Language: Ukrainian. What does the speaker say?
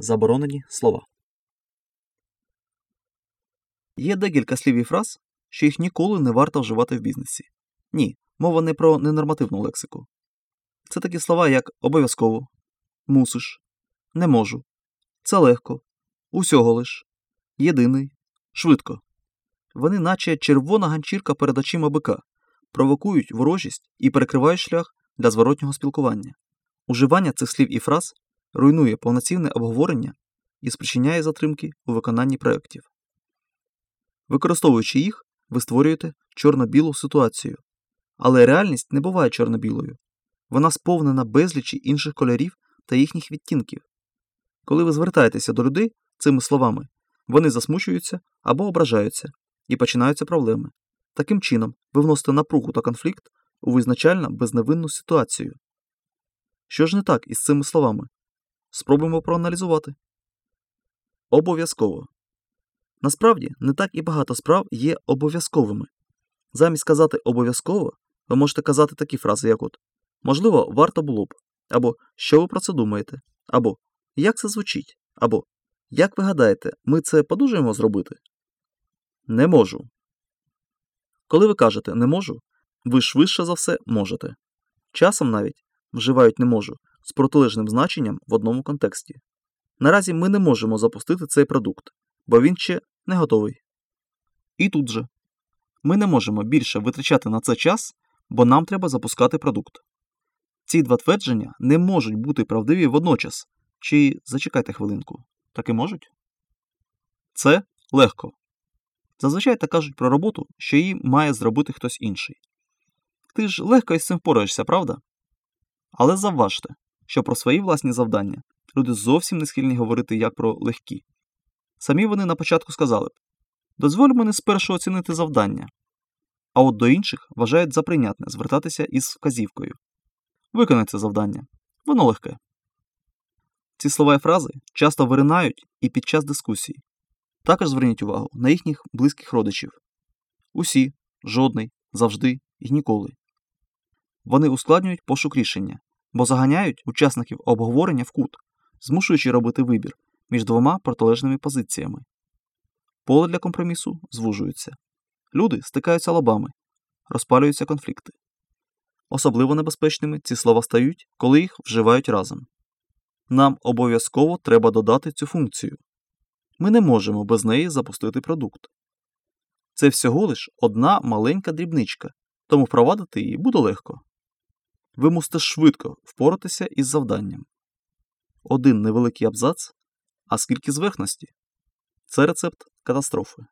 Заборонені слова. Є декілька слів і фраз, що їх ніколи не варто вживати в бізнесі. Ні, мова не про ненормативну лексику. Це такі слова, як обов'язково, мусиш, не можу, це легко, усього лиш, єдиний, швидко. Вони, наче червона ганчірка перед очима бика, провокують ворожість і перекривають шлях для зворотнього спілкування. Уживання цих слів і фраз руйнує повноцінне обговорення і спричиняє затримки у виконанні проєктів. Використовуючи їх, ви створюєте чорно-білу ситуацію. Але реальність не буває чорно-білою. Вона сповнена безлічі інших кольорів та їхніх відтінків. Коли ви звертаєтеся до людей цими словами, вони засмучуються або ображаються, і починаються проблеми. Таким чином, ви вносите напругу та конфлікт у визначально безневинну ситуацію. Що ж не так із цими словами? Спробуємо проаналізувати. Обов'язково. Насправді, не так і багато справ є обов'язковими. Замість казати обов'язково, ви можете казати такі фрази, як от можливо, варто було б, або що ви про це думаєте, або як це звучить, або як ви гадаєте, ми це подужаємо зробити? Не можу. Коли ви кажете не можу, ви швидше за все можете. Часом навіть вживають не можу з протилежним значенням в одному контексті. Наразі ми не можемо запустити цей продукт, бо він ще не готовий. І тут же ми не можемо більше витрачати на це час, бо нам треба запускати продукт. Ці два твердження не можуть бути правдиві водночас. Чи зачекайте хвилинку, таки можуть? Це легко. Зазвичай так кажуть про роботу, що її має зробити хтось інший. Ти ж легко із цим впораєшся, правда? Але завважте, що про свої власні завдання люди зовсім не схильні говорити як про легкі. Самі вони на початку сказали б дозволь мені спершу оцінити завдання, а от до інших вважають за прийнятне звертатися із вказівкою. Виконай це завдання, воно легке. Ці слова і фрази часто виринають і під час дискусій. Також зверніть увагу на їхніх близьких родичів усі, жодний, завжди і ніколи. Вони ускладнюють пошук рішення, бо заганяють учасників обговорення в кут, змушуючи робити вибір між двома протилежними позиціями. Поле для компромісу звужується. Люди стикаються лобами, розпалюються конфлікти. Особливо небезпечними ці слова стають, коли їх вживають разом. Нам обов'язково треба додати цю функцію. Ми не можемо без неї запустити продукт. Це всього лиш одна маленька дрібничка, тому впровадити її буде легко. Ви мусите швидко впоратися із завданням. Один невеликий абзац, а скільки зверхності це рецепт катастрофи.